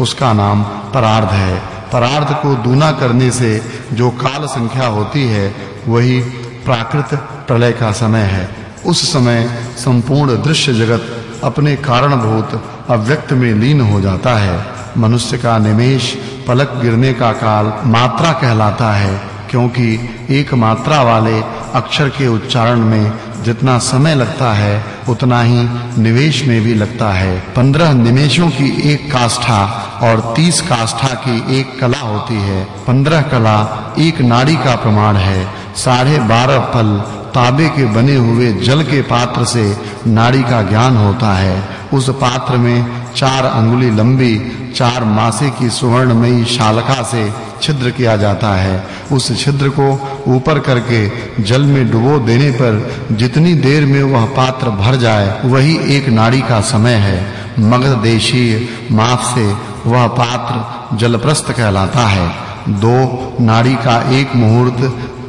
उसका नाम परार्ध है। परार्ध को दूना करने से जो काल संख्या होती है, वही प्राकृत प्रलय का समय है। उस समय संपूर्ण दृश्य जगत अपने कारणभूत अव्यक्त में लीन हो जाता है। मनुष्य का निमेश पलक गिरने का काल मात्रा कहलाता है, क्योंकि एक मात्रा वाले अक्षर के उच्चारण में जितना समय लगता है, उतना ही निवेश में भी लगता है। पंद्रह निमेशों की एक काष्ठा और तीस काष्ठा की एक कला होती है। पंद्रह कला एक नाड़ी का प्रमाण है। साढ़े बारह फल तांबे के बने हुए जल के पात्र से नाड़ी का ज्ञान होता है। उस पात्र में चार अंगुली लंबी, चार मासे की सुवर्णमयी शालका से छिद्र किया जाता है। उस छिद्र को ऊपर करके जल में डुबो देने पर जितनी देर में वह पात्र भर जाए, वही एक नाड़ी का समय है। मगध देशीय माप से वह पात्र जलप्रस्थ कहलाता है। दो, नाड़ी का एक मुहूर्त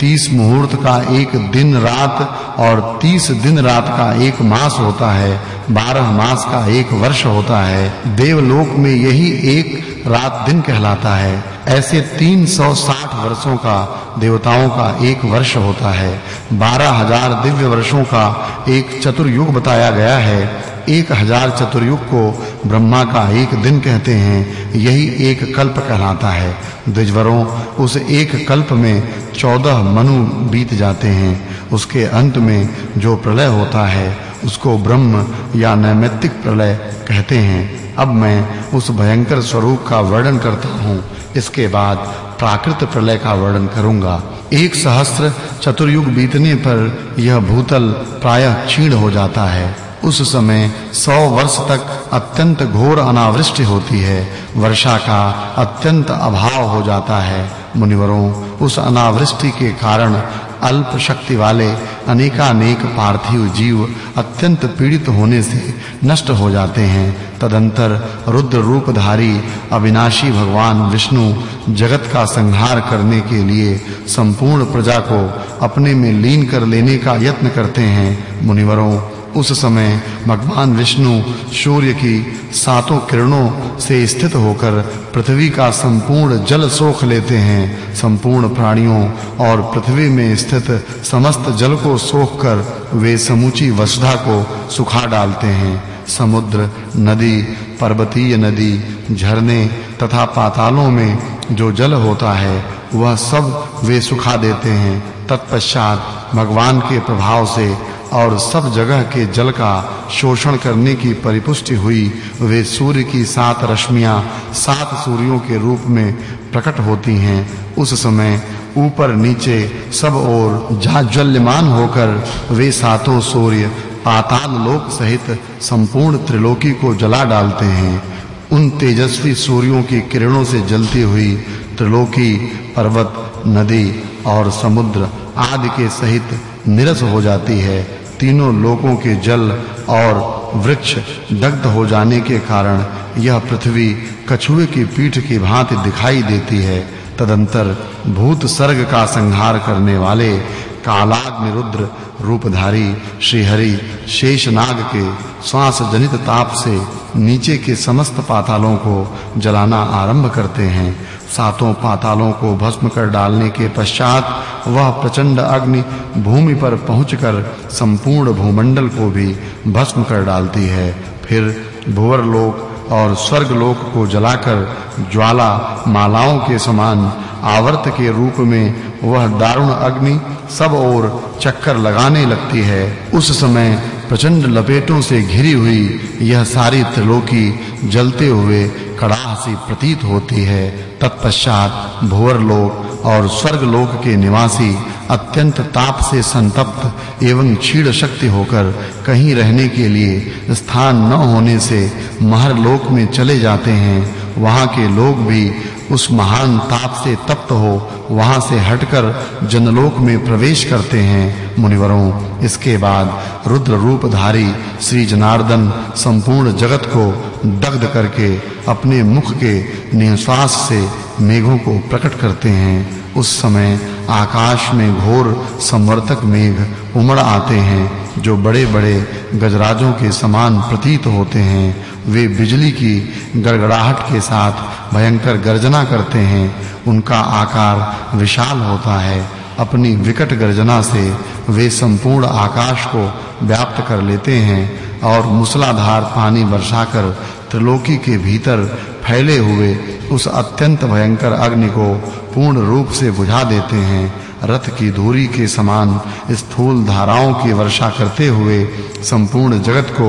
तीस मुहूर्त का एक दिन रात और तीस दिन रात का एक मास होता है, बारह मास का एक वर्ष होता है। देवलोक में यही एक रात दिन कहलाता है। ऐसे 360 वर्षों का, देवताओं का एक वर्ष होता है। 12000 दिव्य वर्षों का एक चतुर्युग बताया गया है। एक हज़ार चतुर्युग को ब्रह्मा का एक दिन कहते हैं, यही एक कल्प कहलाता है। द्विजवरों, उस एक कल्प में चौदह मनु बीत जाते हैं। उसके अंत में जो प्रलय होता है, उसको ब्रह्म या नैमित्तिक प्रलय कहते हैं। अब मैं उस भयंकर स्वरूप का वर्णन करता हूँ। इसके बाद प्राकृत प्रलय का वर्णन करूँगा। एक सहस्त्र चतुर्युग बीतने पर यह भूतल प्रायः क्षीण हो जाता है। उस समय 100 वर्ष तक अत्यंत घोर अनावृष्टि होती है। वर्षा का अत्यंत अभाव हो जाता है। मुनिवरों, उस अनावृष्टि के कारण अल्प शक्ति वाले अनेकानेक पार्थिव जीव अत्यंत पीड़ित होने से नष्ट हो जाते हैं। तदंतर रुद्र रूपधारी अविनाशी भगवान विष्णु जगत का संहार करने के लिए संपूर्ण प्रजा को अपने में लीन कर लेने का यत्न करते हैं। मुनिवरों उस समय भगवान विष्णु सूर्य की सातों किरणों से स्थित होकर पृथ्वी का संपूर्ण जल सोख लेते हैं। संपूर्ण प्राणियों और पृथ्वी में स्थित समस्त जल को सोखकर वे समूची वसुधा को सुखा डालते हैं। समुद्र, नदी, पर्वतीय नदी, झरने तथा पातालों में जो जल होता है, वह सब वे सुखा देते हैं। तत्पश्चात भगवान के प्रभाव से और सब जगह के जल का शोषण करने की परिपुष्टि हुई, वे सूर्य की सात रश्मियाँ सात सूर्यों के रूप में प्रकट होती हैं। उस समय ऊपर नीचे सब ओर जाज्वल्यमान होकर वे सातों सूर्य पाताल लोक सहित संपूर्ण त्रिलोकी को जला डालते हैं। उन तेजस्वी सूर्यों की किरणों से जलती हुई त्रिलोकी, पर्वत, नदी और समुद्र आदि के सहित निरस हो जाती है। तीनों लोकों के जल और वृक्ष दग्ध हो जाने के कारण यह पृथ्वी कछुए की पीठ की भांति दिखाई देती है। तदंतर भूत सर्ग का संहार करने वाले कालाग्नि रुद्र रूपधारी श्री हरि शेषनाग के श्वास जनित ताप से नीचे के समस्त पातालों को जलाना आरंभ करते हैं। सातों पातालों को भस्म कर डालने के पश्चात वह प्रचंड अग्नि भूमि पर पहुंचकर संपूर्ण भूमंडल को भी भस्म कर डालती है। फिर भुवर लोक और स्वर्ग लोक को जलाकर ज्वाला मालाओं के समान आवर्त के रूप में वह दारुण अग्नि सब ओर चक्कर लगाने लगती है। उस समय प्रचंड लपेटों से घिरी हुई यह सारी त्रिलोकी जलते हुए कड़ाह सी प्रतीत होती है। तत्पश्चात भोर लोक और स्वर्ग लोक के निवासी अत्यंत ताप से संतप्त एवं क्षीण शक्ति होकर कहीं रहने के लिए स्थान न होने से महर लोक में चले जाते हैं। वहाँ के लोग भी उस महान ताप से तप्त हो, वहाँ से हटकर जनलोक में प्रवेश करते हैं मुनिवरों। इसके बाद रुद्र रूपधारी श्री जनार्दन संपूर्ण जगत को दग्ध करके अपने मुख के निश्वास से मेघों को प्रकट करते हैं। उस समय आकाश में घोर संवर्तक मेघ उमड़ आते हैं। जो बड़े-बड़े गजराजों के समान प्रतीत होते हैं, वे बिजली की गड़गड़ाहट के साथ भयंकर गर्जना करते हैं। उनका आकार विशाल होता है। अपनी विकट गर्जना से वे संपूर्ण आकाश को व्याप्त कर लेते हैं और मूसलाधार पानी वर्षाकर त्रिलोकी के भीतर फैले हुए उस अत्यंत भयंकर अग्नि को पूर्ण रूप से बुझा देते हैं। रथ की धूरी के समान स्थूल धाराओं की वर्षा करते हुए संपूर्ण जगत को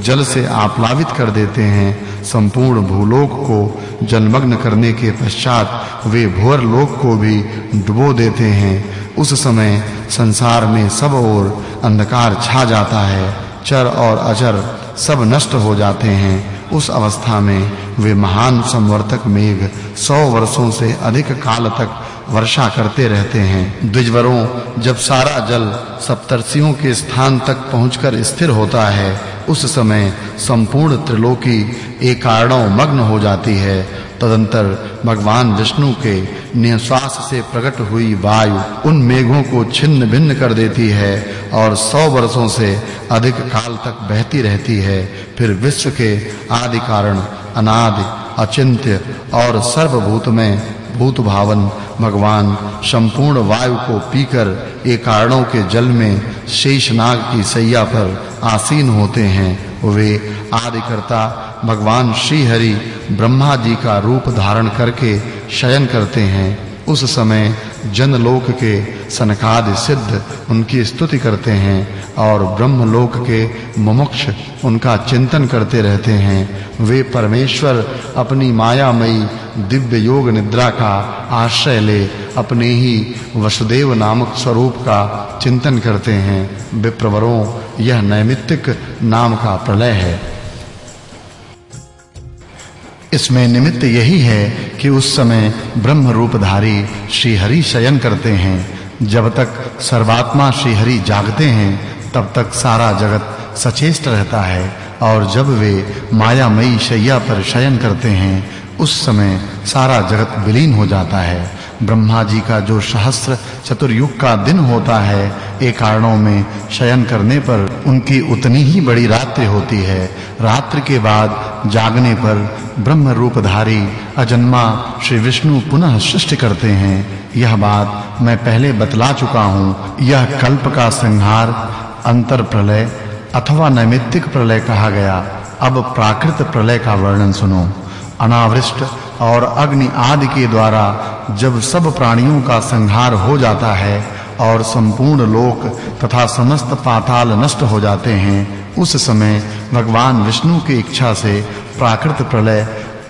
जल से आप्लावित कर देते हैं। संपूर्ण भूलोक को जलमग्न करने के पश्चात वे भोर लोक को भी डुबो देते हैं। उस समय संसार में सब ओर अंधकार छा जाता है। चर और अचर सब नष्ट हो जाते हैं। उस अवस्था में वे महान संवर्तक मेघ 100 वर्षों से अधिक काल तक वर्षा करते रहते हैं। द्विजवरों, जब सारा जल सप्तर्षियों के स्थान तक पहुंचकर स्थिर होता है, उस समय संपूर्ण त्रिलोकी एक कारणों मग्न हो जाती है। तदंतर भगवान विष्णु के निश्वास से प्रकट हुई वायु उन मेघों को छिन्न भिन्न कर देती है और सौ वर्षों से अधिक काल तक बहती रहती है। फिर विश्व के आदि कारण अनादि, अचिंत्य और सर्वभूत में भूत भावन भगवान संपूर्ण वायु को पीकर एक कारणों के जल में शेषनाग की सैया पर आसीन होते हैं। वे आदिकर्ता भगवान श्री हरि ब्रह्मा जी का रूप धारण करके शयन करते हैं। उस समय जनलोक के सनकादि सिद्ध उनकी स्तुति करते हैं। और ब्रह्मलोक के मुमुक्ष उनका चिंतन करते रहते हैं। वे परमेश्वर अपनी मायामयी दिव्य योग निद्रा का आश्रय ले अपने ही वसुदेव नामक स्वरूप का चिंतन करते हैं। विप्रवरों, यह नैमित्तिक नाम का प्रलय है। इसमें निमित्त यही है कि उस समय ब्रह्म रूपधारी श्री हरि शयन करते हैं। जब तक सर्वात्मा श्री हरि जागते हैं तब तक सारा जगत सचेष्ट रहता है और जब वे मायामयी शैया पर शयन करते हैं, उस समय सारा जगत विलीन हो जाता है। ब्रह्मा जी का जो सहस्त्र चतुर्युग का दिन होता है, एक कारणों में शयन करने पर उनकी उतनी ही बड़ी रात्रि होती है। रात्रि के बाद जागने पर ब्रह्म रूपधारी अजन्मा श्री विष्णु पुनः सृष्टि करते हैं। यह बात मैं पहले बतला चुका हूँ। यह कल्प का संहार अंतर प्रलय अथवा नैमित्तिक प्रलय कहा गया। अब प्राकृत प्रलय का वर्णन सुनो। अनावृष्ट और अग्नि आदि के द्वारा जब सब प्राणियों का संहार हो जाता है और संपूर्ण लोक तथा समस्त पाताल नष्ट हो जाते हैं, उस समय भगवान विष्णु की इच्छा से प्राकृत प्रलय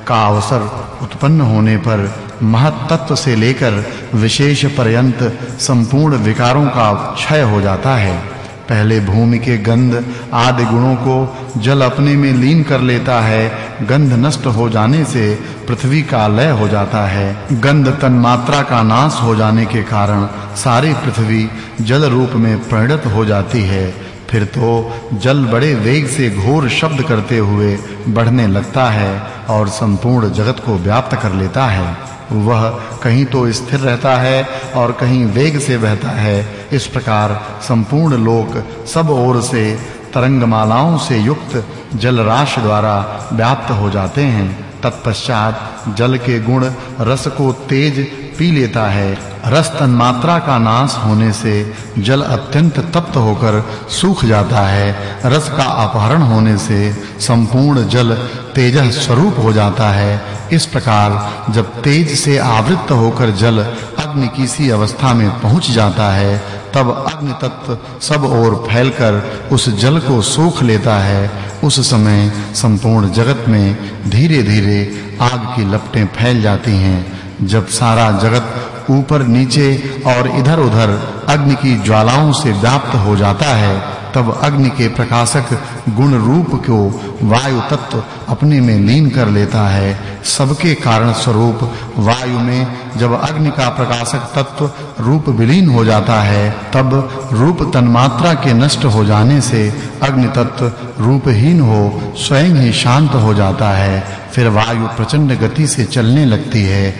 का अवसर उत्पन्न होने पर महत तत्व से लेकर विशेष पर्यंत संपूर्ण विकारों का क्षय हो जाता है। पहले भूमि के गंध आदि गुणों को जल अपने में लीन कर लेता है, गंध नष्ट हो जाने से पृथ्वी का लय हो जाता है। गंध तन्मात्रा का नाश हो जाने के कारण सारी पृथ्वी जल रूप में परिणत हो जाती है। फिर तो जल बड़े वेग से घोर शब्द करते हुए बढ़ने लगता है और संपूर्ण जगत को व्याप्त कर लेता है। वह कहीं तो स्थिर रहता है और कहीं वेग से बहता है। इस प्रकार संपूर्ण लोक सब ओर से तरंगमालाओं से युक्त जल राशि द्वारा व्याप्त हो जाते हैं। तत्पश्चात जल के गुण रस को तेज पी लेता है। रस तन्मात्रा का नाश होने से जल अत्यंत तप्त होकर सूख जाता है। रस का अपहरण होने से संपूर्ण जल तेजह स्वरूप हो जाता है। इस प्रकार जब तेज से आवृत होकर जल अग्नि की सी अवस्था में पहुँच जाता है, तब अग्नि तत्व सब ओर फैलकर उस जल को सोख लेता है। उस समय संपूर्ण जगत में धीरे-धीरे आग की लपटें फैल जाती हैं। जब सारा जगत ऊपर नीचे और इधर-उधर अग्नि की ज्वालाओं से व्याप्त हो जाता है तब अग्नि के प्रकाशक गुण रूप को वायु तत्व अपने में लीन कर लेता है। सबके कारण स्वरूप वायु में जब अग्नि का प्रकाशक तत्व रूप विलीन हो जाता है, तब रूप तन्मात्रा के नष्ट हो जाने से अग्नि तत्व रूपहीन हो, स्वयं ही शांत हो जाता है। फिर वायु प्रचंड गति से चलने लगती है।